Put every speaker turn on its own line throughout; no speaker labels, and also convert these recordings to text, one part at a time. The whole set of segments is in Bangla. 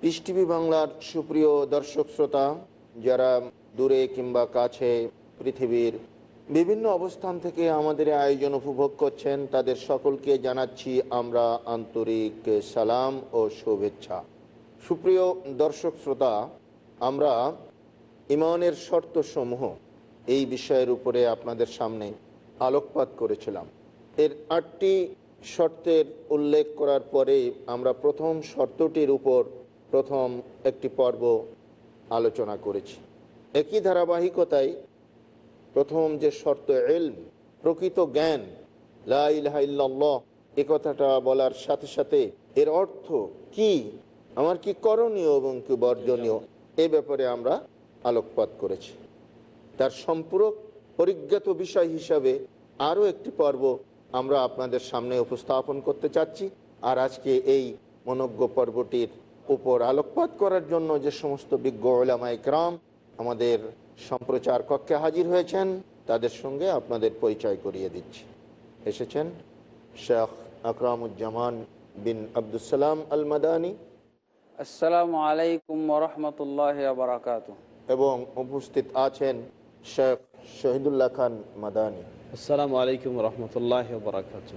পিস টিভি বাংলার সুপ্রিয় দর্শক শ্রোতা, যারা দূরে কিংবা কাছে পৃথিবীর বিভিন্ন অবস্থান থেকে আমাদের আয়োজন উপভোগ করছেন, তাদের সকলকে জানাচ্ছি আমরা আন্তরিক সালাম ও শুভেচ্ছা। সুপ্রিয় দর্শক শ্রোতা, আমরা ইমানের শর্তসমূহ এই বিষয়ের উপরে আপনাদের সামনে আলোকপাত করেছিলাম। এর আটটি শর্তের উল্লেখ করার পরে আমরা প্রথম শর্তটির উপর প্রথম একটি পর্ব আলোচনা করেছি। একই ধারাবাহিকতায় প্রথম যে শর্ত এলম প্রকৃত জ্ঞান লাহ এ কথাটা বলার সাথে সাথে এর অর্থ কি, আমার কি করণীয় এবং কি বর্জনীয়, এ ব্যাপারে আমরা আলোকপাত করেছি। তার সম্পূরক পরিজ্ঞাত বিষয় হিসাবে আরও একটি পর্ব আমরা আপনাদের সামনে উপস্থাপন করতে চাচ্ছি, আর আজকে এই মনজ্ঞ পর্বটির উপর আলোকপাত করার জন্য যে সমস্ত বিজ্ঞ ওলামা ইকরাম আমাদের সম্প্রচার কক্ষে হাজির হয়েছেন তাদের সঙ্গে আপনাদের পরিচয় করিয়ে দিচ্ছি। এসেছেন শেখ আকরামুজ্জামান বিন আবদুসালাম আল মাদানী
আসসালামু আলাইকুম রহমতুল্লাহ বারাকাত
এবং উপস্থিত আছেন শেখ শহীদুল্লাহ খান মাদানী।
আসসালামু আলাইকুম রহমতুল্লাহ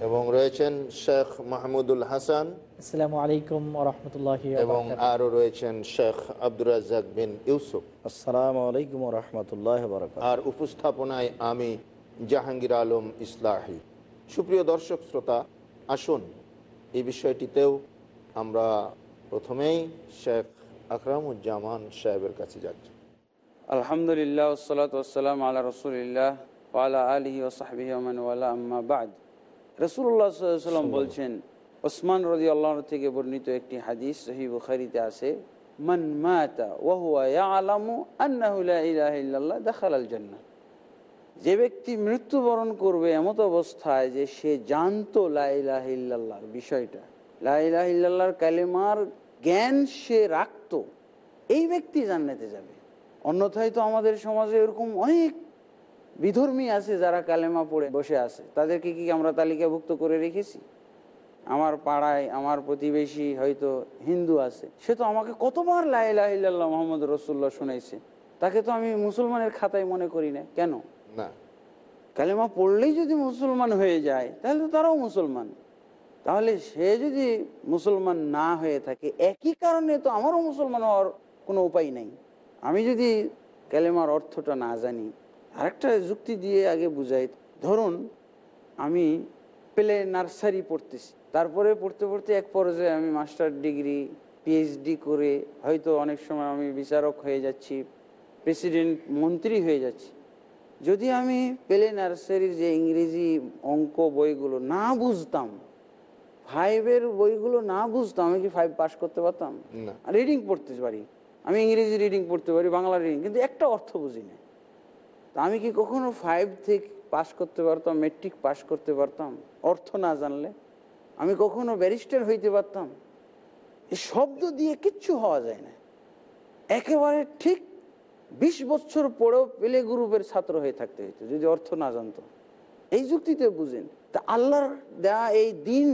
এবং রয়েছেন শেখ মাহমুদুল হাসান।
আসসালামু আলাইকুম রহমতুল্লাহ
এবং আরও রয়েছেন শেখ আব্দুর রাজ্জাক বিন ইউসুফ।
আসসালামু আলাইকুম রহমতুল্লাহ
আর উপস্থাপনায় আমি জাহাঙ্গীর আলম ইসলাহি। সুপ্রিয় দর্শক শ্রোতা আসুন এই বিষয়টিতেও আমরা প্রথমেই শেখ আকরামুজ্জামান সাহেবের কাছে যাচ্ছি।
আলহামদুলিল্লাহ ওসালাতাম আল্লাহ রসুলিল্লাহ। ওয়ালা আলহি ওসাহবি আমান ওয়ালা আম্মা বাদ রসুল্লাহ সাল্লাম বলছেন ওসমান রদি আল্লাহ থেকে বর্ণিত একটি হাদিস সহি বুখারিতে আছে মান মাতা ওয়াহুয়া ইয়ালামু আন্নাহু লা ইলাহা ইল্লাল্লাহ দাখালাল যে ব্যক্তি মৃত্যুবরণ করবে এমত অবস্থায় যে সে জানতো লাইলাহিল্লাহর বিষয়টা। লাইলাহিল্লাহর কালেমার জ্ঞান সে রাখতো। এই ব্যক্তি জান্নাতে যাবে। অন্যথায় তো আমাদের সমাজে এরকম অনেক বিধর্মী আছে যারা কালেমা পড়ে বসে আছে। তাদেরকে কি আমরা তালিকাভুক্ত করে রেখেছি? আমার পাড়ায় আমার প্রতিবেশী হয়তো হিন্দু আছে। সে তো আমাকে কতবার লাইলাহিল্লাহ মোহাম্মদ রসুল্লাহ শুনেছে তাকে তো আমি মুসলমানের খাতায় মনে করি না। কেন?
না।
কালেমা পড়লেই যদি মুসলমান হয়ে যায় তাহলে তো তারাও মুসলমান। তাহলে সে যদি মুসলমান না হয়ে থাকে একই কারণে তো আমারও মুসলমান হওয়ার কোনো উপায় নাই। আমি যদি কালেমার অর্থটা না জানি আরেকটা যুক্তি দিয়ে আগে বুঝাই। ধরুন আমি প্লে নার্সারি পড়তেছি। তারপরে পড়তে পড়তে এক পর্যায়ে আমি মাস্টার ডিগ্রি পিএইচডি করে হয়তো অনেক সময় আমি বিচারক হয়ে যাচ্ছি প্রেসিডেন্ট মন্ত্রী হয়ে যাচ্ছি। যদি আমি পেলে নার্সারির যে ইংরেজি অঙ্ক বইগুলো না বুঝতাম ফাইভের বইগুলো না বুঝতাম আমি কি ফাইভ পাস করতে পারতাম। রিডিং পড়তে পারি। আমি ইংরেজি রিডিং পড়তে পারি বাংলা রিডিং কিন্তু একটা অর্থ বুঝি না। তা আমি কি কখনো ফাইভ থেকে পাস করতে পারতাম মেট্রিক পাস করতে পারতাম? অর্থ না জানলে? আমি কখনো ব্যারিস্টার হইতে পারতাম? শব্দ দিয়ে কিচ্ছু হওয়া যায় না। একেবারে ঠিক বিশ বছর পরেও পেলে গ্রুপের ছাত্র হয়ে থাকতে হইতো যদি অর্থ না জানতো। এই যুক্তিতে বুঝেন তা আল্লাহর দেয়া এই দিন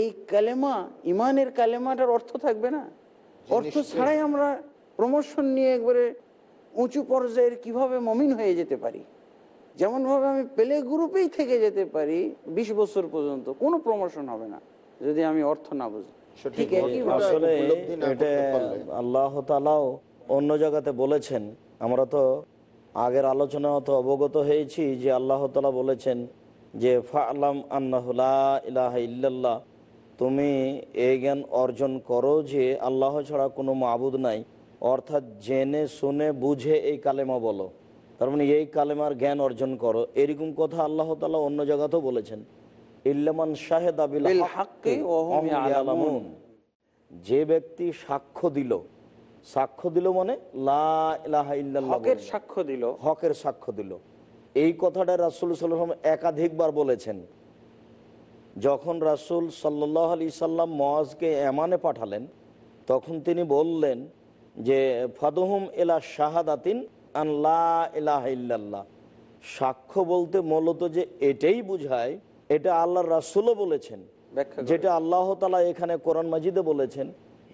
এই কালেমা ইমানের কালেমাটার অর্থ থাকবে না? অর্থ ছাড়াই আমরা প্রমোশন নিয়ে একবারে উঁচু পর্যায়ের কীভাবে মমিন হয়ে যেতে পারি? যেমনভাবে আমি প্লে গ্রুপেই থেকে যেতে পারি বিশ বছর পর্যন্ত কোনো প্রমোশন হবে না যদি আমি অর্থ না বুঝি।
আল্লাহ তালাও অন্য জায়গাতে বলেছেন আমরা তো আগের আলোচনা তো অবগত হয়েছি যে আল্লাহ তালা বলেছেন যে ফালাম আন্নাহুল্লাহ ইলাহা ইল্লাল্লাহ তুমি এই জ্ঞান অর্জন করো যে আল্লাহ ছাড়া কোনো মাবুদ নাই। অর্থাৎ জেনে শুনে বুঝে এই কালেমা বলো। তার মানে এই কালেমার জ্ঞান অর্জন করো। এরকম কথা আল্লাহ তালা অন্য জায়গাতেও বলেছেন। ইল্লামান শাহেদ আবিল। যে ব্যক্তি সাক্ষ্য দিল সাক্ষ্য দিল মানে
হকের সাক্ষ্য দিল।
হকের সাক্ষ্য দিল। এই কথাটা রাসুল সাল্লাম একাধিকবার বলেছেন। যখন রাসুল সাল্লাহ আলি সাল্লাম মহাজকে এমানে পাঠালেন তখন তিনি বললেন যে ফাদুহুম এলা শাহাদাতিন ইল্লাল্লাহ সাক্ষ্য বলতে মূলত যে এটাই বুঝায় এটা আল্লাহ রাসুলও বলেছেন যেটা আল্লাহ তালা এখানে কোরআন মাজিদে বলেছেন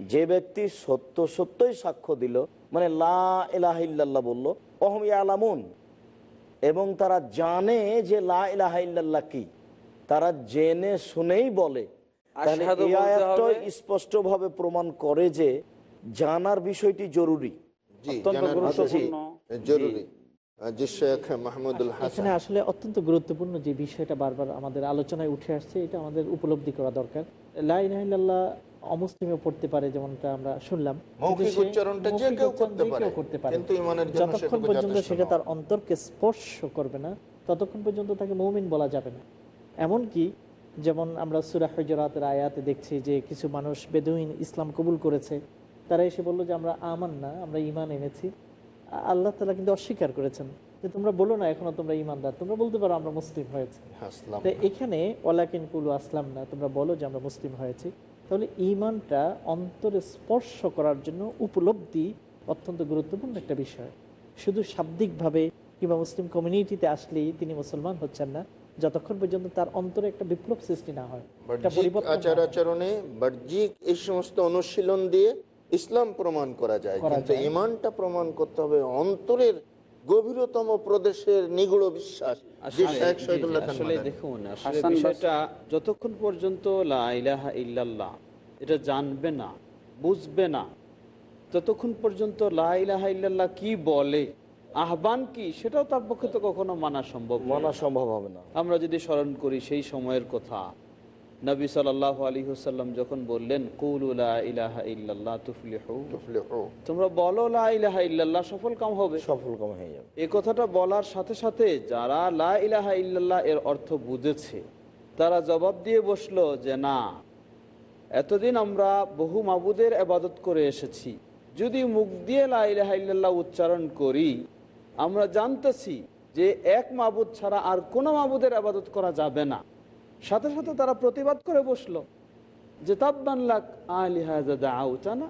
যে ব্যক্তি সত্য সত্যই সাক্ষ্য দিল মানে লা ইলাহা ইল্লাল্লাহ বলল অহম আলামুন এবং তারা জানে যে লা ইলাহা ইল্লাল্লাহ কি তারা জেনে শুনেই বলে। স্পষ্টভাবে প্রমাণ করে যে জানার বিষয়টি জরুরি।
এখানে আসলে অত্যন্ত গুরুত্বপূর্ণ যে বিষয়টা বারবার আমাদের আলোচনায় উঠে আসছে এটা আমাদের উপলব্ধি করা দরকার। অমুসলিমে পড়তে পারে যেমনটা আমরা শুনলাম।
করতে পারে।
যতক্ষণ পর্যন্ত সেটা তার অন্তরকে স্পর্শ করবে না ততক্ষণ পর্যন্ত তাকে মৌমিন বলা যাবে না। এমনকি যেমন আমরা সুরা হজরাতের আয়াতে দেখছি যে কিছু মানুষ বেদুইন ইসলাম কবুল করেছে তারা এসে বলল যে আমরা আমান না আমরা ইমান এনেছি। আল্লাহ তালা কিন্তু অস্বীকার করেছেন যে তোমরা বলো না এখনও তোমরা ইমানদার তোমরা বলতে পারো আমরা মুসলিম হয়েছে। তো এখানে ওলাকিন কুলু আসলাম না তোমরা বলো যে আমরা মুসলিম হয়েছি। তাহলে ইমানটা অন্তরে স্পর্শ করার জন্য উপলব্ধি অত্যন্ত গুরুত্বপূর্ণ একটা বিষয়। শুধু শাব্দিকভাবে কিংবা মুসলিম কমিউনিটিতে আসলেই তিনি মুসলমান হচ্ছেন না যতক্ষণ পর্যন্ত তার অন্তরে একটা বিপ্লব সৃষ্টি না হয়।
আচার আচরণে বাহ্যিক এই সমস্ত অনুশীলন দিয়ে ইসলাম প্রমাণ করা যায় কিন্তু ইমানটা প্রমাণ করতে হবে অন্তরের গভীরতম প্রদেশের নিগুড় বিশ্বাস
আসলে-। দেখুন বিষয়টা যতক্ষণ পর্যন্ত লা ইল্লাল্লাহ এটা জানবে না বুঝবে না ততক্ষণ পর্যন্ত লা ইলাহা ইল্লাল্লাহ কি বলে আহ্বান কি সেটাও তার পক্ষে তো কখনো মানা সম্ভব মানা সম্ভব হবে না। আমরা যদি স্মরণ করি সেই সময়ের কথা নবী সাল্লাহ আলী হুসাল্লাম যখন বললেন কুলুলা ইলাহা ইল্লাল্লাহ তুফলিহু। তোমরা বলো লা ইলাহা ইল্লাল্লাহ সফল কাম হবে। সফল কাম হয়ে যাবে। এই কথাটা বলার সাথে সাথে যারা লা ইলাহা ইল্লাল্লাহ এর অর্থ বুঝেছে তারা জবাব দিয়ে বসল যে না এতদিন আমরা বহু মাবুদের আবাদত করে এসেছি। যদি মুখ দিয়ে লা ইলাহা ইল্লাল্লাহ উচ্চারণ করি আমরা জানতেছি যে এক মাবুদ ছাড়া আর কোনো মাবুদের আবাদত করা যাবে না। সাথে সাথে তারা প্রতিবাদ করে বসল যে তাব্বান লাক আলিহাজা দাউতানা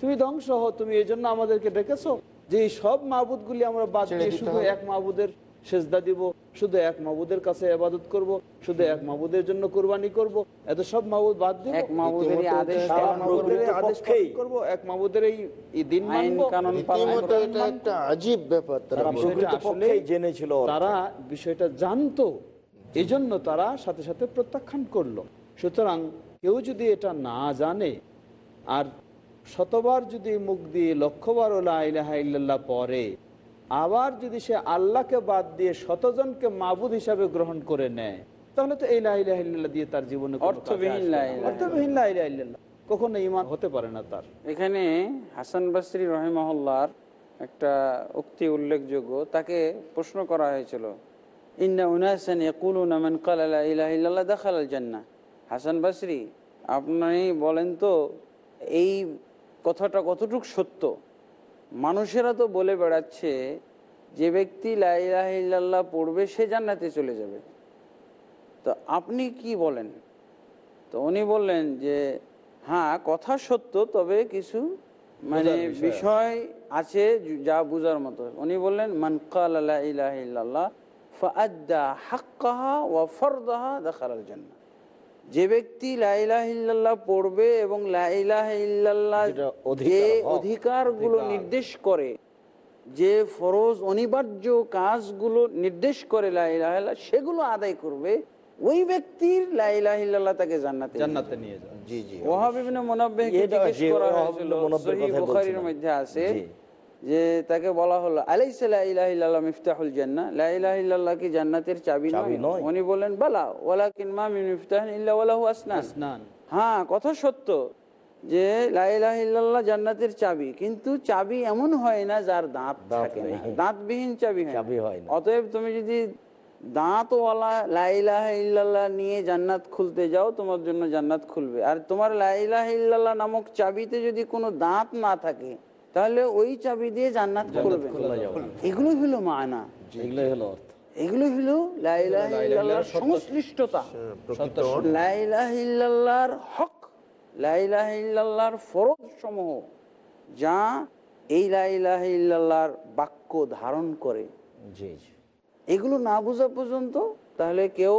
তুমি ধ্বংস হো তুমি এই জন্য আমাদেরকে ডেকেছো যে এই সব মাবুদগুলি আমরা বাদ দিয়ে শুধু এক মাবুদের সেজদা দিব শুধু এক মাবুদের কাছে আবাদত করব শুধু এক মাবুদের জন্য কোরবানি করব এত সব মাবুদ বাদ দিব।
এক মাবুদেরই
রীতিমতো
আদেশ করবে,
মাবুদের আদেশ পক্ষেই। পালন করব এক মাবুদের এই এই দিন
কানুন
এটা একটা আজীব ব্যাপার তারা বিষয়টা
জানতো এই জন্য তারা সাথে সাথে প্রত্যাখ্যান করল। সুতরাং কেউ যদি এটা না জানে আর শতবার যদি মুখ দিয়ে লক্ষবার ইল্লাল্লাহ পরে আবার যদি সে আল্লাহকে বাদ দিয়ে শতজনকে মাবুদ হিসাবে গ্রহণ করে নেয় তাহলে তো এই লা ইলাহা ইল্লাল্লাহ দিয়ে তার জীবনে
অর্থবিহীন
কখনো ইমান হতে পারে না তার।
এখানে হাসান বাসরি রহিমহল্লার একটা উক্তি উল্লেখযোগ্য তাকে প্রশ্ন করা হয়েছিল। ইন্না উনাসান ইয়াকুলুনা মান ক্বালা লা ইলাহা ইল্লাল্লাহ দাখালাল জান্নাহ হাসান বাসরি আপনি বলেন তো এই কথাটা কতটুক সত্য? মানুষেরা তো বলে বেড়াচ্ছে যে ব্যক্তি লা ইলাহা ইল্লাল্লাহ পড়বে সে জান্নাতে চলে যাবে। তো আপনি কি বলেন? তো উনি বললেন যে হ্যাঁ কথা সত্য তবে কিছু মানে
বিষয়
আছে। যা বুঝার মতো। উনি বললেন মান কাল লা হাক্কাহা ওয়া ফরদাহা যে ব্যক্তি পড়বে এবং
অধিকার,
যে অধিকারগুলো নির্দেশ করে যে ফরজ অনিবার্য কাজগুলো নির্দেশ করে লাইলাহ সেগুলো আদায় করবে ওই ব্যক্তির লাইলাহিল্লাহ তাকে জান্নাতে
জান্নাতে নিয়ে যান
জি জি
ওয়াহাব ইবনে মুনাব্বিহকে জিজ্ঞেস করা হয়েছিল সহিহ বুখারীর মধ্যে আছে। যে তাকে বলা হলো আলাইসা লা ইলাহা ইল্লাল্লাহ মিফতাহুল জান্নাহ? লা কি জান্নাতের চাবি নয়। উনি বলেন বালা ওয়ালাকিন মা মিন মিফতাহিন ইল্লা ওয়ালাহু আসনান। হ্যাঁ কথা সত্য যে লা ইলাহা ইল্লাল্লাহ জান্নাতের চাবি। কিন্তু চাবি এমন হয় না যার দাঁত থাকে না। দাঁতবিহীন চাবি হয়
চাবি হয়
অতএব তুমি যদি দাঁতওয়ালা লাইলাহ ইল্লাল্লাহ নিয়ে জান্নাত খুলতে যাও তোমার জন্য জান্নাত খুলবে। আর তোমার লাইলাহ ইল্লাল্লাহ নামক চাবিতে যদি কোনো দাঁত না থাকে তাহলে ওই চাবি দিয়ে জান্নাত খুলবে। এগুলো হলো মানা।
এগুলোই হলো অর্থ।
এগুলো হলো লাইলাহ সংশ্লিষ্টতা।
প্রকৃত অর্থ।
লাইলাহ ইল্লাল্লাহর হক। লাইলাহ ফরজ সমূহ যা এই লাইলাহ বাক্য ধারণ করে। এগুলো না বোঝা পর্যন্ত তাহলে কেউ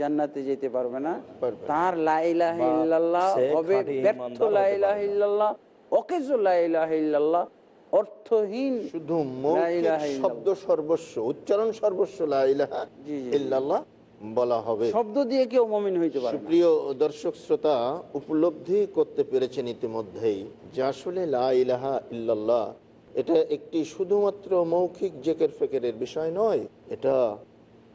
জান্নাতে যেতে পারবে না। তার লাইলাহ
বা
হবে ব্যর্থ
ইমানদার হতে
লাইলাহ
পারবে
ইল্লাল্লাহ অকেজ লাইলাহ ইল্লাল্লাহ অর্থহীন
শুধু। শব্দ সর্বস্ব উচ্চারণ সর্বস্ব। ইল্লাল্লাহ বলা হবে
শব্দ দিয়ে কেউ মমিন হইতে পারে না
সুপ্রিয় দর্শক শ্রোতা উপলব্ধি করতে পেরেছেন ইতিমধ্যেই যে আসলে লা ইলাহা ইল্লাল্লাহ এটা একটি শুধুমাত্র মৌখিক জেকের ফেকেরের বিষয় নয় এটা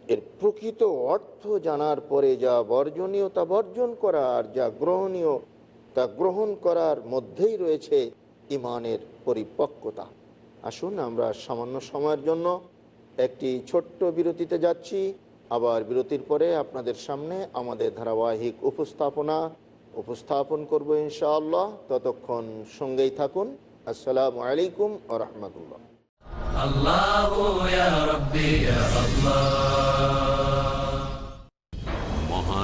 এর প্রকৃত অর্থ জানার পরে যা বর্জনীয় তা বর্জন করা আর যা গ্রহণীয় তা গ্রহণ করার মধ্যেই রয়েছে ইমানের পরিপক্কতা। আসুন আমরা সামান্য সময়ের জন্য একটি ছোট্ট বিরতিতে যাচ্ছি। আবার বিরতির পরে আপনাদের সামনে আমাদের ধারাবাহিক উপস্থাপনা উপস্থাপন করব ইনশাআল্লাহ। ততক্ষণ সঙ্গেই থাকুন। আসসালামু আলাইকুম আ রহমতুল্লাহ।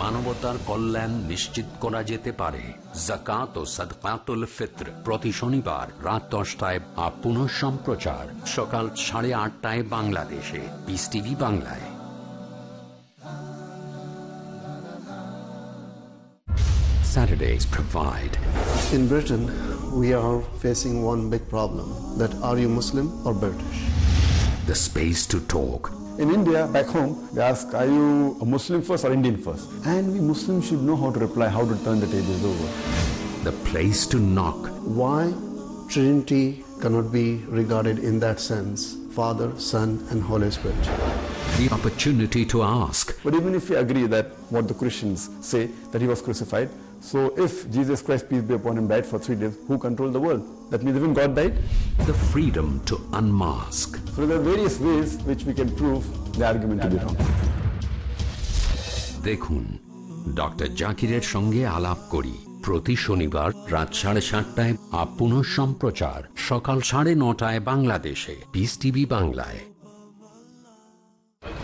মানবতার কল্যাণ নিশ্চিত করা যেতে পারে জাকাত ও সদকাতুল ফিত্র প্রতি শনিবার রাত দশটায় আপ পুনঃ সম্প্রচার সকাল সাড়ে আটটায় বাংলাদেশে পিস টিভি বাংলায় Saturdays provide
In Britain, we are facing one big problem that are you Muslim or British?
the space to talk
In India, back home, they ask, are you a Muslim first or Indian first? And we Muslims should know how to reply, how to turn the tables over.
the place to knock
Why Trinity cannot be regarded in that sense Father, Son, and Holy Spirit?
The opportunity to ask
But even if we agree that what the Christians say, that he was crucified, so if Jesus Christ, peace be upon him, died for three days, who controlled the world? That means even God died?
the freedom to unmask
So there are various ways which we can prove the argument to be wrong.
দেখুন ডক্টর জাকিরের সঙ্গে আলাপ করি প্রতি শনিবার রাত সাড়ে সাতটায় আপ পুনঃ সম্প্রচার সকাল সাড়ে নটায় বাংলাদেশে পিস টিভি বাংলায়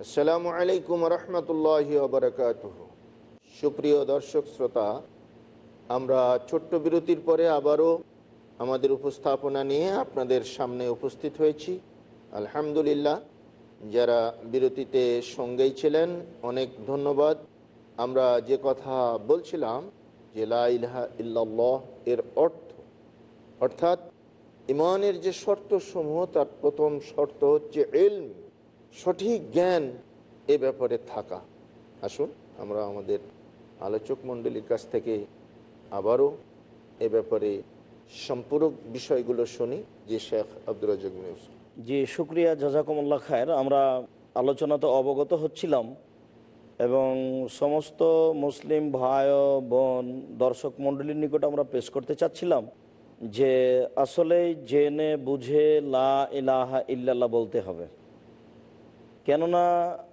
আসসালামু আলাইকুম রহমতুল্লাহ বারকাত সুপ্রিয় দর্শক শ্রোতা, আমরা ছোট্ট বিরতির পরে আবারও আমাদের উপস্থাপনা নিয়ে আপনাদের সামনে উপস্থিত হয়েছি। আলহামদুলিল্লাহ, যারা বিরতিতে সঙ্গেই ছিলেন, অনেক ধন্যবাদ। আমরা যে কথা বলছিলাম, যে লা ইলাহা ইল্লাল্লাহ এর অর্থ, অর্থাৎ ইমানের যে শর্ত সমূহ তার প্রথম শর্ত হচ্ছে এলম সঠিক জ্ঞান এ ব্যাপারে থাকা। আসুন, আমরা আমাদের আলোচক মণ্ডলীর কাছ থেকে আবারও এ ব্যাপারে সম্পূরক বিষয়গুলো শুনি। যে শেখ আব্দুর রাজাক
জি, শুক্রিয়া, জাজাকুমুল্লাহ খায়ের। আমরা আলোচনাতে অবগত হচ্ছিলাম এবং সমস্ত মুসলিম ভাই বোন দর্শক মণ্ডলীর নিকট আমরা পেশ করতে চাচ্ছিলাম। যে আসলে জেনে বুঝে লা ইলাহা ইল্লাল্লাহ বলতে হবে। কেননা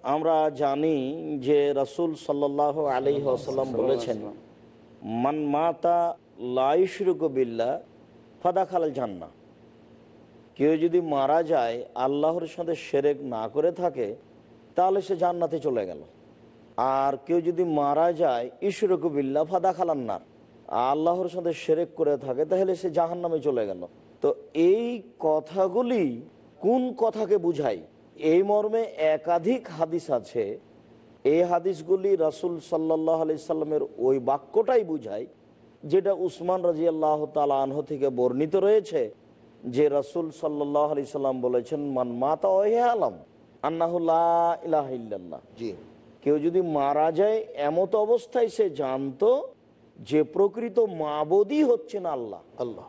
আমরা জানি যে রাসূল সাল্লাহ আলি আসাল্লাম বলেছেন, মান মাতা লাইশরুক ফাদা খাল জান্না কেউ যদি মারা যায়, আল্লাহর সাথে সেরেক না করে থাকে, তাহলে সে জান্নাতে চলে গেল। আর কেউ যদি মারা যায় ঈশ্বরকবিল্লা ফাদা খালান্নার আল্লাহর সাথে সেরেক করে থাকে তাহলে সে জাহান নামে চলে গেল। তো এই কথাগুলি কোন কথাকে বুঝায়? এই মর্মে একাধিক হাদিস আছে। এই হাদিসগুলি রাসুল সাল্লাহ আলি সাল্লামের ওই বাক্যটাই বুঝায় যেটা উসমান রাজি আল্লাহ তালা আনহ থেকে বর্ণিত রয়েছে যে রাসুল সাল্লাহ আলি সাল্লাম বলেছেন মান মাতা ওহে আলম আন্নাহুল্লাহ ইলাহ ইল্লাল্লাহ।
জি।
কেউ যদি মারা যায় এমত অবস্থায় সে জানতো যে প্রকৃত মাবুদই হচ্ছেন আল্লাহ
আল্লাহ।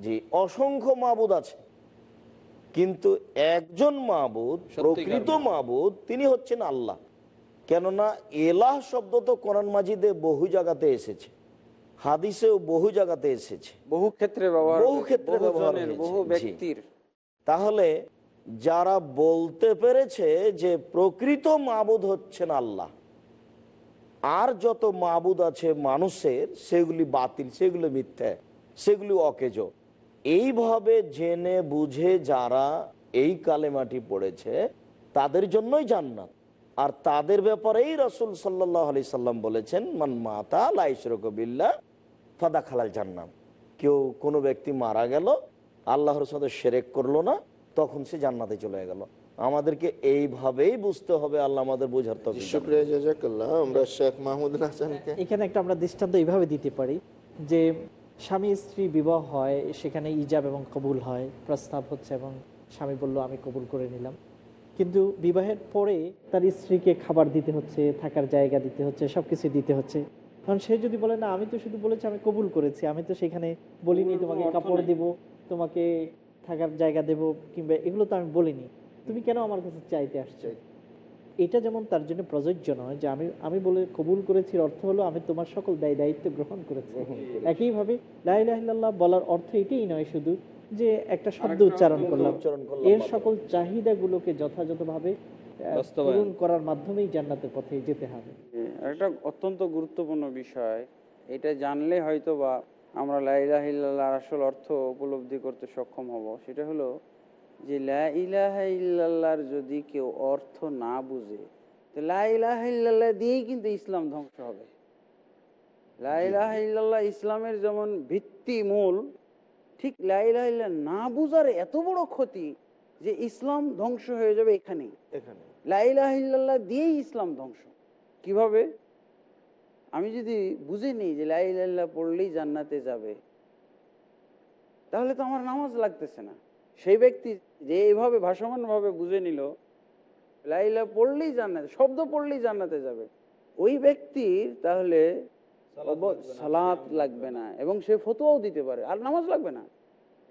জি অসংখ্য মাবুদ আছে। কিন্তু একজন মাবুদ প্রকৃত মাবুদ। তিনি হচ্ছেন আল্লাহ। কেননা এলাহ শব্দ তো কোরআন মাজিদে বহু জায়গাতে এসেছে। হাদিসেও বহু জায়গাতে এসেছে।
বহু ক্ষেত্রে ব্যবহার
বহু ক্ষেত্রে
বহু। ব্যক্তির।
তাহলে যারা বলতে পেরেছে যে প্রকৃত মাবুদ হচ্ছেন আল্লাহ আর যত মাবুদ আছে মানুষের, সেগুলি বাতিল, সেগুলো মিথ্যে, সেগুলি অকেজ। এইভাবে জেনে বুঝে যারা এই কালেমাটি পড়েছে, তাদের জন্যই জান্নাত। আর তাদের ব্যাপারেই রসুল সাল্লাহ আলি সাল্লাম বলেছেন, মান মাতা লাইশরকবিল্লা ফাদা খালাল জান্নাত। কেউ কোনো ব্যক্তি মারা গেল, আল্লাহর সাথে সেরেক করল না, তখন সে জান্নাতে চলে গেল। আমাদেরকে এইভাবেই বুঝতে হবে আল্লাহ আমাদের বোঝার তো
আমরা শেখ মাহমুদ হাসানকে
এখানে একটা আমরা দৃষ্টান্ত এইভাবে দিতে পারি যে স্বামী স্ত্রী বিবাহ হয় সেখানে ইজাব এবং কবুল হয় প্রস্তাব হচ্ছে এবং স্বামী বলল আমি কবুল করে নিলাম। কিন্তু বিবাহের পরে তার স্ত্রীকে খাবার দিতে হচ্ছে থাকার জায়গা দিতে হচ্ছে সব কিছু দিতে হচ্ছে। কারণ সে যদি বলে না আমি তো শুধু বলেছি আমি কবুল করেছি আমি তো সেখানে বলিনি তোমাকে কাপড় দেব তোমাকে থাকার জায়গা দেব কিংবা এগুলো তো আমি বলিনি। তুমি কেন আমার কাছে চাইতে আসছো? এটা যেমন তার জন্য প্রযোজ্য নয় যে আমি আমি বলে কবুল করেছি অর্থ হলো আমি তোমার সকল দায় দায়িত্ব গ্রহণ করেছি। একইভাবে লাইলাহিল্লাহ বলার অর্থ এটাই নয় শুধু যে একটা শব্দ উচ্চারণ করলাম। এর। সকল চাহিদাগুলোকে যথাযথভাবে পূরণ করার মাধ্যমেই জান্নাতের পথে যেতে হবে।
একটা অত্যন্ত গুরুত্বপূর্ণ বিষয় এটা জানলে হয়তো বা আমরা লাইলাহিল্লাহ আসল অর্থ উপলব্ধি করতে সক্ষম হব। সেটা হলো যে লা ইলাহা যদি কেউ অর্থ না বুঝে তো লা দিয়েই কিন্তু ইসলাম ধ্বংস হবে। লা ইসলামের যেমন ভিত্তি মূল ঠিক লা না বুঝার এত বড় ক্ষতি যে ইসলাম ধ্বংস হয়ে যাবে এখানেই।
এখানে
লাইলাহিল্লাহ দিয়েই ইসলাম ধ্বংস। কীভাবে? আমি যদি বুঝে নিই যে লাইলাল্লাহ পড়লেই জান্নাতে যাবে তাহলে তো আমার নামাজ লাগতেছে না। সেই ব্যক্তি যে এইভাবে ভাসমানভাবে বুঝে নিল লাইলা পড়লেই জান্নাতে শব্দ পড়লেই জান্নাতে যাবে। ওই ব্যক্তির তাহলে সালাত লাগবে না। এবং সে ফতোয়াও দিতে পারে। আর নামাজ লাগবে না।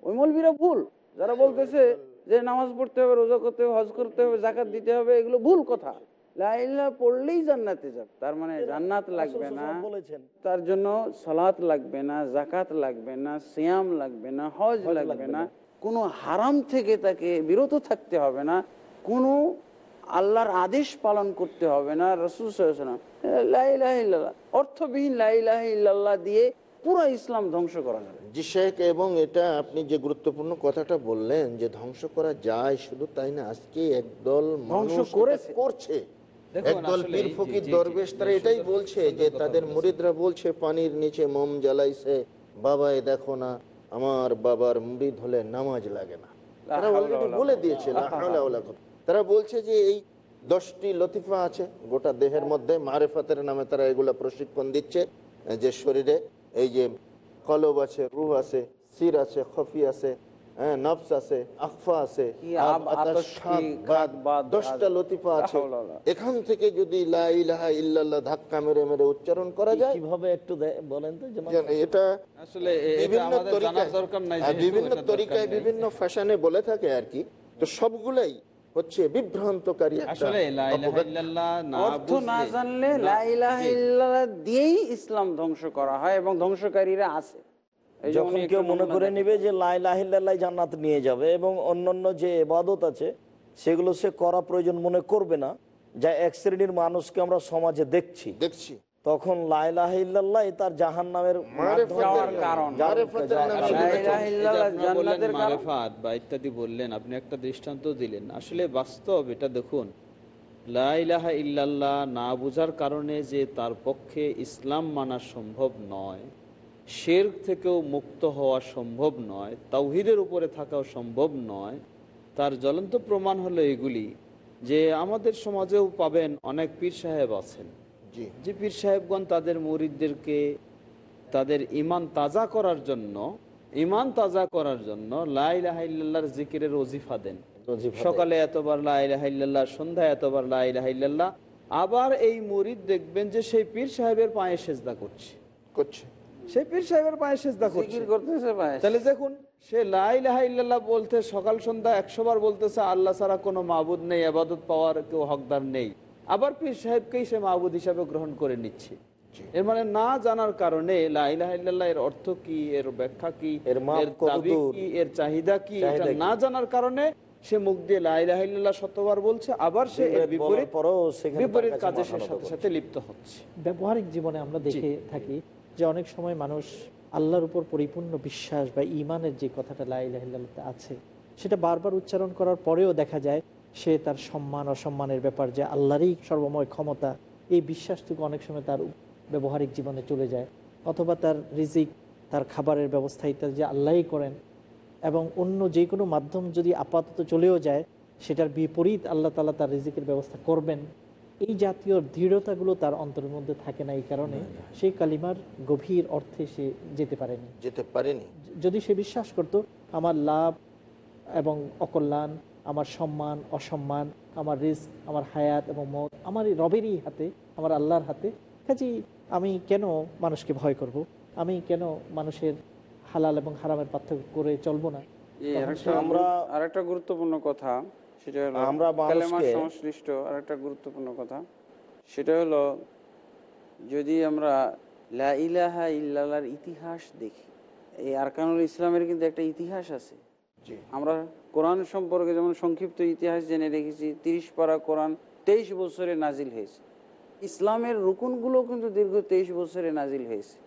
ওই মৌলবীরা ভুল। যারা বলতেছে যে নামাজ পড়তে হবে রোজা করতে হবে হজ করতে হবে জাকাত দিতে হবে এগুলো ভুল কথা। লাইলা পড়লেই জান্নাতে যাবে। তার মানে জান্নাত লাগবে না। তার জন্য সালাত লাগবে না জাকাত লাগবে না সিয়াম লাগবে না হজ লাগবে না। কোনো হারাম থেকে তাকে বিরত থাকতে হবে না কোনো আল্লাহর আদেশ পালন করতে হবে না রসুল সাল্লাল্লাহু আলাইহি ওয়াসাল্লাম অর্থবিহীন লাইলাহ ইল্লাল্লাহ দিয়ে পুরো ইসলাম ধ্বংস করা যাবে
জি শেখ এবং এটা আপনি যে গুরুত্বপূর্ণ কথাটা বললেন যে ধ্বংস করা যায় শুধু তাই না আজকে একদল
ধ্বংস
মানুষ এটা
করেছে।
একদল পীর ফকির দরবেশ তারা এটাই বলছে যে তাদের। মুরিদরা বলছে পানির নিচে মোম জ্বালাইছে বাবা এ দেখো না আমার বাবার মুরিদ হলে নামাজ লাগে না। তারা অলরেডি বলে দিয়েছে। তারা বলছে যে এই দশটি লতিফা আছে গোটা দেহের মধ্যে মারেফাতের নামে তারা এগুলা প্রশিক্ষণ দিচ্ছে যে শরীরে এই যে কলব আছে রুহ আছে সির আছে খফি আছে হ্যাঁ নফস আছে আখফা আছে দশটা লতিফা আছে। এখান থেকে যদি লা ইলাহা ইল্লাল্লাহ ধাক্কা মেরে মেরে উচ্চারণ করা যায়
কীভাবে একটু বলেন তো
এটা
আসলে
বিভিন্ন তরিকায় হ্যাঁ, বিভিন্ন তরিকায় বিভিন্ন ফ্যাশনে বলে থাকে আর কি তো সবগুলাই হচ্ছে বিভ্রান্তকারী
আসলে লা ইলাহা
অপব্যাখ্যা।
ইল্লাল্লাহ
অর্থ না জানলে
না-
লা ইলাহা
জি।
ইল্লাল্লাহ দিয়েই ইসলাম ধ্বংস করা হয় এবং ধ্বংসকারীরা আছে
যখন কেউ মনে করে নিবে যে লাই লাহিল্লাহ জান্নাত নিয়ে যাবে এবং অন্যান্য যে এবাদত আছে সেগুলো সে করা প্রয়োজন মনে করবে না যা এক শ্রেণির মানুষকে আমরা সমাজে দেখছি।
দেখছি।
তখন লাইলাহিল্লাহ তার জাহান নামের
বা ইত্যাদি বললেন আপনি একটা দৃষ্টান্ত দিলেন। আসলে বাস্তব এটা দেখুন লা ইলাহা ইল্লাল্লাহ না বুঝার কারণে যে তার পক্ষে ইসলাম মানা সম্ভব নয়। শের থেকেও মুক্ত হওয়া সম্ভব নয় তাওহিদের উপরে থাকাও সম্ভব নয়। তার জ্বলন্ত প্রমাণ হলো এগুলি যে আমাদের সমাজেও পাবেন অনেক পীর সাহেব আছেন।
জি।
যে পীর সাহেবগণ তাদের মরিদদেরকে তাদের ইমান তাজা করার জন্য ইমান তাজা করার জন্য লাইলাহাইল্লাহর জিকিরের ওজিফা দেন। সকালে এতবার লাইলাহাইল্লাহ সন্ধ্যায় এতবার লাইলাহাইল্লাহ আবার এই মুরিদ দেখবেন যে সেই পীর সাহেবের পায়ে সেজদা করছে।
করছে।
সেই পীর সাহেবের পায়ে সেজদা করছে।
জিকির করতেছে ভাই
তাহলে দেখুন সে বলতে সকাল সন্ধ্যা একশো বার বলতেছে আল্লাহ ছাড়া কোনো মাহবুদ নেই আবাদত পাওয়ার কেউ হকদার নেই। আবার পীর সাহেবকেই সে মাহবুদ হিসাবে গ্রহণ করে নিচ্ছে। এর মানে না জানার কারণে এর অর্থ কি এর ব্যাখ্যা কি
এর
দাবি কি এর চাহিদা কি? না জানার কারণে সে মুখ দিয়ে লাইলাহা ইল্লাল্লাহ শতবার বলছে আবার সে বিপরীত বিপরীত কাজে সে সাথে সাথে লিপ্ত হচ্ছে।
ব্যবহারিক জীবনে আমরা দেখে থাকি যে অনেক সময় মানুষ আল্লাহর উপর পরিপূর্ণ বিশ্বাস বা ইমানের যে কথাটা লাইলাহিল্লাতে আছে, সেটা বারবার উচ্চারণ করার পরেও দেখা যায় সে তার সম্মান, অসম্মানের ব্যাপার যে আল্লাহরই সর্বময় ক্ষমতা, এই বিশ্বাসটুকু অনেক সময় তার ব্যবহারিক জীবনে চলে যায়। অথবা তার রিজিক, তার খাবারের ব্যবস্থা ইত্যাদি যে আল্লাহই করেন এবং অন্য যে কোনো মাধ্যম যদি আপাতত চলেও যায়, সেটার বিপরীত আল্লাহ তালা তার রিজিকের ব্যবস্থা করবেন। এই জাতীয় দৃঢ়তাগুলো তার অন্তরের মধ্যে থাকে না এই কারণে সেই কালিমার গভীর অর্থে সে যেতে পারেনি।
যেতে পারেনি।
যদি সে বিশ্বাস করত আমার লাভ এবং অকল্যাণ আমার সম্মান অসম্মান আমার রিস্ক আমার হায়াত এবং মত আমার এই রবেরই হাতে আমার আল্লাহর হাতে কাজেই আমি কেন মানুষকে ভয় করব। আমি কেন মানুষের হালাল এবং হারামের পার্থক্য করে চলবো না?
আমরা-
আরেকটা গুরুত্বপূর্ণ কথা সেটা হলো
আমরা
কালেমার সংশ্লিষ্ট আরেকটা গুরুত্বপূর্ণ কথা। সেটা হলো যদি আমরা লা ইলাহা ইতিহাস দেখি এই আরকানুল ইসলামের কিন্তু একটা ইতিহাস আছে। আমরা কোরআন সম্পর্কে যেমন সংক্ষিপ্ত ইতিহাস জেনে রেখেছি তিরিশ পারা কোরআন তেইশ বছরে নাজিল হয়েছে। ইসলামের রুকুনগুলো কিন্তু দীর্ঘ তেইশ বছরে নাজিল হয়েছে।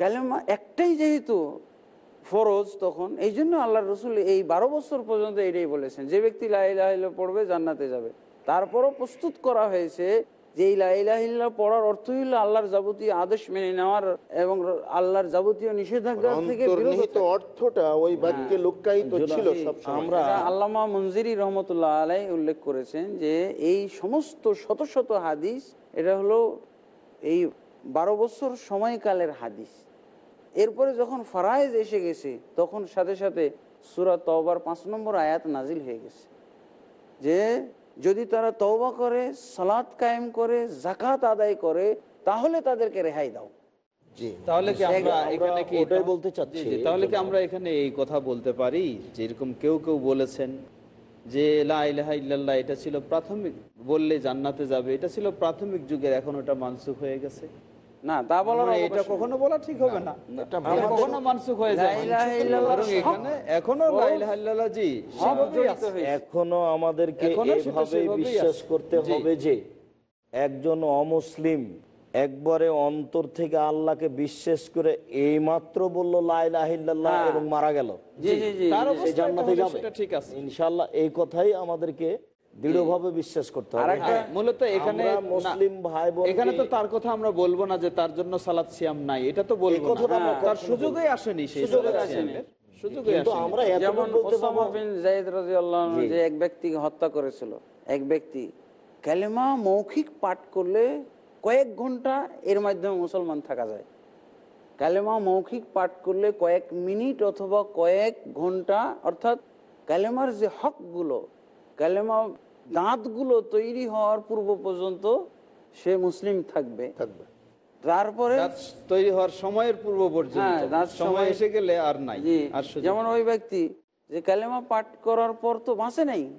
কালেমা একটাই যেহেতু ফরজ তখন এই জন্য আল্লাহ রসুল এই বারো বছর পর্যন্ত এটাই বলেছেন যে ব্যক্তি লাইলাহিল্লা পড়বে জান্নাতে যাবে। তারপরও প্রস্তুত করা হয়েছে যে এই লাইলাহিল্লা পড়ার অর্থ হইল আল্লাহর যাবতীয় আদেশ মেনে নেওয়ার এবং আল্লাহর যাবতীয় নিষেধাজ্ঞা থেকে বিরত
অর্থটা ওই বাক্যে লুকায়িত ছিল সব
আমরা
আল্লামা মঞ্জিরি রহমতুল্লাহ আলাই উল্লেখ করেছেন যে এই সমস্ত শত শত হাদিস এটা হলো এই বারো বছর সময়কালের হাদিস। এরপরে যখন ফারায়েজ এসে গেছে তখন সাথে সাথে সুরা তওবার পাঁচ নম্বর আয়াত নাজিল হয়ে গেছে। যে যদি তারা তওবা করে সালাত কায়েম করে জাকাত আদায় করে তাহলে তাদেরকে রেহাই দাও।
তাহলে কি আমরা
আমরা
এখানে কি
ওটাই বলতে চাচ্ছি।
জি, জি, তাহলে কি আমরা এখানে এই কথা বলতে পারি? যেরকম কেউ কেউ বলেছেন যে লা ইলাহা ইল্লাল্লাহ এটা ছিল প্রাথমিক বললে জান্নাতে যাবে। এটা ছিল প্রাথমিক যুগের এখন ওটা মানসুখ হয়ে গেছে।
না তা বলার
এটা কখনো বলা ঠিক হবে না।
এটা
এটা কখনো মানসুখ হয়ে যায়
লা ইলাহা ইল্লাল্লাহ।
বরং এখানে জি।
আমাদেরকে এভাবে বিশ্বাস করতে হবে যে একজন অমুসলিম একবারে অন্তর থেকে আল্লাহকে বিশ্বাস করে এই মাত্র বলল লাইলাহিল্লাহ
হ্যাঁ।
এবং মারা গেল।
জি জি জি।
তার
সে
অবস্থা
জান্নাতে
হলে
যাবে।
সেটা ঠিক আছে।
ইনশাল্লাহ এই কথাই আমাদেরকে দৃঢ়ভাবে বিশ্বাস করতে হবে। হ্যাঁ,
মূলত এখানে
মুসলিম ভাই বোন
এখানে তো তার কথা আমরা বলব না যে তার জন্য সালাদ সিয়াম নাই এটা তো বলব না। তার সুযোগই আসেনি সেই
আসেনি।
যে এক ব্যক্তিকে হত্যা করেছিল এক ব্যক্তি কালেমা মৌখিক পাঠ করলে কয়েক ঘণ্টা এর মাধ্যমে মুসলমান থাকা যায়। কালেমা মৌখিক পাঠ করলে কয়েক মিনিট অথবা কয়েক ঘণ্টা অর্থাৎ কালেমার যে হকগুলো কালেমা দাঁতগুলো তৈরি হওয়ার পূর্ব পর্যন্ত সে মুসলিম থাকবে।
থাকবে।
তারপরে
তৈরি হওয়ার সময়ের পূর্ব পর্যন্ত।
হ্যাঁ,
সময়
সময়-
এসে গেলে আর নাই
জি,
আর সুযোগ
যেমন ওই ব্যক্তি যে কালেমা পাঠ করার পর তো বাঁচে নাই।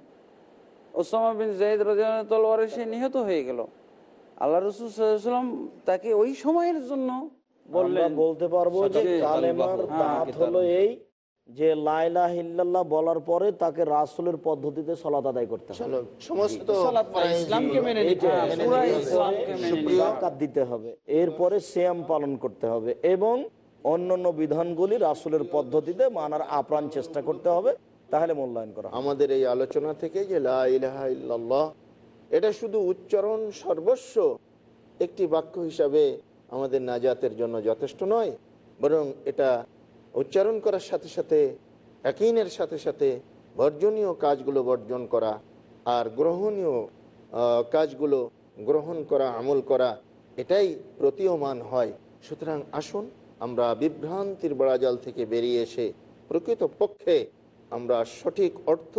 ওসামা বিন রাজিয়াল্লাহু তলোয়ারে সে নিহত হয়ে গেল। আল্লাহ রসুল সাল্লাম তাকে ওই সময়ের জন্য বললেন
বলতে পারব যে
যে
কালেমার
হ্যাঁ,
দাঁত হলো এই যে লাইলা হিল্লাল্লাহ বলার পরে তাকে রাসুলের পদ্ধতিতে সলাত আদায় করতে দিতে হবে। এরপরে শ্যাম পালন করতে হবে এবং অন্যান্য বিধানগুলি রাসূলের পদ্ধতিতে মানার আপ্রাণ চেষ্টা করতে হবে। তাহলে মূল্যায়ন করা
আমাদের এই আলোচনা থেকে যে লা ইলাহা ইল্লাল্লাহ এটা শুধু উচ্চারণ সর্বস্ব একটি বাক্য হিসাবে আমাদের নাজাতের জন্য যথেষ্ট নয় বরং এটা উচ্চারণ করার সাথে সাথে, একইনের সাথে সাথে বর্জনীয় কাজগুলো বর্জন করা আর গ্রহণীয় কাজগুলো গ্রহণ করা, আমল করা, এটাই প্রতীয়মান হয়। সুতরাং আসুন আমরা বিভ্রান্তির বড়াজাল থেকে বেরিয়ে এসে প্রকৃত পক্ষে আমরা সঠিক অর্থ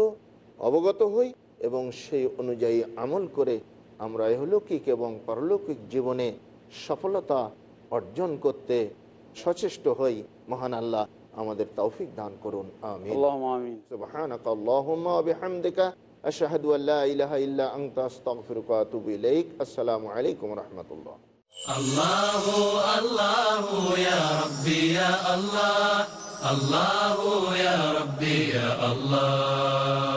অবগত হই এবং সেই অনুযায়ী আমল করে আমরা ইহলৌকিক এবং পারলৌকিক জীবনে সফলতা অর্জন করতে সচেষ্ট হই মহান আল্লাহ আমাদের তৌফিক দান করুন আমিন
আল্লাহুম্মা আমিন
سبحانك اللهم وبحمدك أشهد أن لا إله إلا أنت أستغفرك وأتوب إليك السلام عليكم ورحمة الله
الله الله يا ربي يا الله الله يا ربي يا الله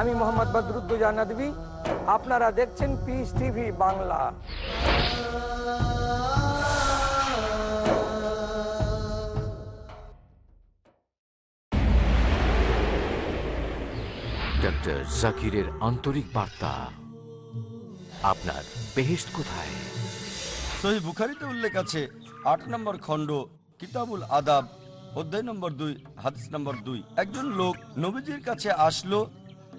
আমি মোহাম্মদ বদরুদ্দুজা নদী আপনারা দেখছেন পিস টিভি বাংলা।
ডক্টর জাকিরের আন্তরিক বার্তা। আপনার বেহেস্ট কোথায়?
সহি বুখারিতে উল্লেখ আছে আট নম্বর খণ্ড কিতাবুল আদাব অধ্যায় নম্বর দুই হাদিস নম্বর দুই। একজন লোক নবীজির কাছে আসলো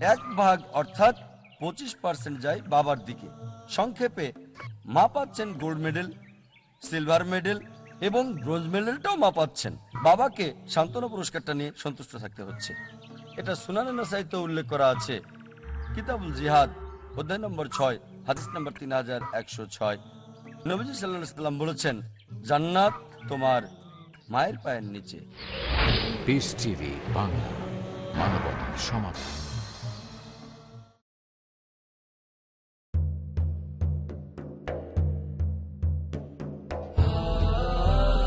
এক ভাগ অর্থাৎ পঁচিশ পার্সেন্ট যায় বাবার দিকে। সংক্ষেপে, মা পাচ্ছেন গোল্ড মেডেল সিলভার মেডেল এবং ব্রোঞ্জ মেডেলটাও মা পাচ্ছেন। বাবাকে সান্ত্বনা পুরস্কারটা নিয়ে সন্তুষ্ট থাকতে হচ্ছে। এটা সুনানে নাসাইতে উল্লেখ করা আছে। কিতাবুল জিহাদ, অধ্যায় নম্বর ছয়, হাদিস নম্বর তিন হাজার একশো ছয়। নবীজি সাল্লাহ সাল্লাম বলেছেন, জান্নাত তোমার মায়ের পায়ের নিচে।
বাংলা, মানবতার সমাধান।